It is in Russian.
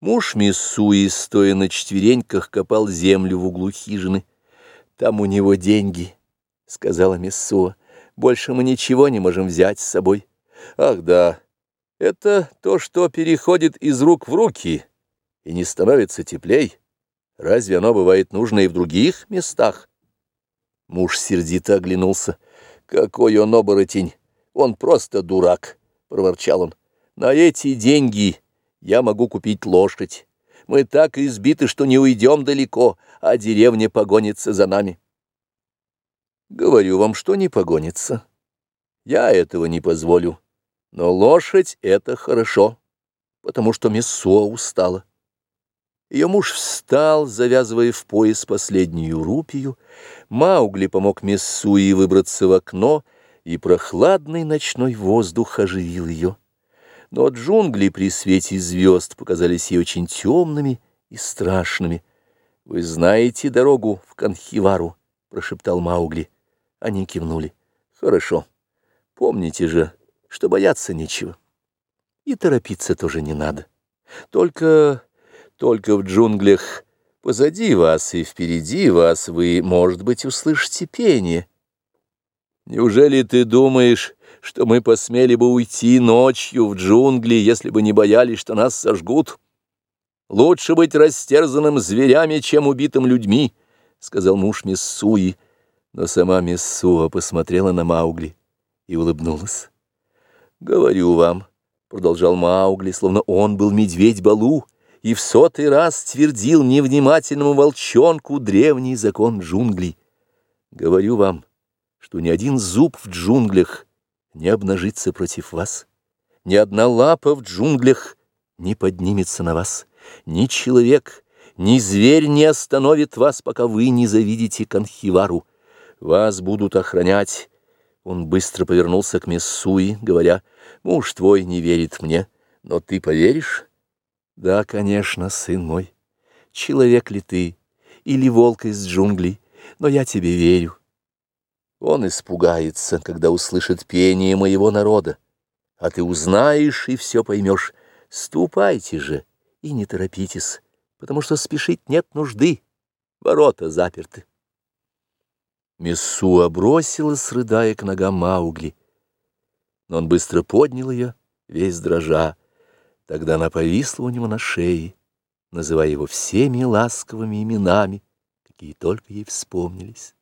Муж Миссуи, стоя на четвереньках, копал землю в углу хижины. «Там у него деньги», — сказала Миссуа. «Больше мы ничего не можем взять с собой». «Ах, да, это то, что переходит из рук в руки и не становится теплей. Разве оно бывает нужно и в других местах?» Муж сердито оглянулся. «Какой он оборотень! Он просто дурак!» — проворчал он. «На эти деньги...» Я могу купить лошадь. Мы так избиты, что не уйдем далеко, а деревня погонится за нами. Говорю вам, что не погонится. Я этого не позволю. Но лошадь — это хорошо, потому что Мессо устала. Ее муж встал, завязывая в пояс последнюю рупию. Маугли помог Мессуи выбраться в окно, и прохладный ночной воздух оживил ее но джунгли при свете звезд показались ей очень темными и страшными. — Вы знаете дорогу в Канхивару? — прошептал Маугли. Они кивнули. — Хорошо. Помните же, что бояться нечего. И торопиться тоже не надо. Только, только в джунглях позади вас и впереди вас вы, может быть, услышите пение. Неужели ты думаешь что мы посмели бы уйти ночью в джунгли, если бы не боялись, что нас сожгут. Лучше быть растерзанным зверями, чем убитым людьми, — сказал муж Миссуи. Но сама Миссуа посмотрела на Маугли и улыбнулась. — Говорю вам, — продолжал Маугли, словно он был медведь Балу, и в сотый раз твердил невнимательному волчонку древний закон джунглей. Говорю вам, что ни один зуб в джунглях — не обнажится против вас. Ни одна лапа в джунглях не поднимется на вас. Ни человек, ни зверь не остановит вас, пока вы не завидите Канхивару. Вас будут охранять. Он быстро повернулся к Мессуи, говоря, «Муж твой не верит мне, но ты поверишь?» «Да, конечно, сын мой. Человек ли ты или волк из джунглей, но я тебе верю. Он испугается, когда услышит пение моего народа. А ты узнаешь и все поймешь. Ступайте же и не торопитесь, потому что спешить нет нужды. Ворота заперты. Мессуа бросилась, рыдая к ногам Маугли. Но он быстро поднял ее, весь дрожа. Тогда она повисла у него на шее, называя его всеми ласковыми именами, какие только ей вспомнились.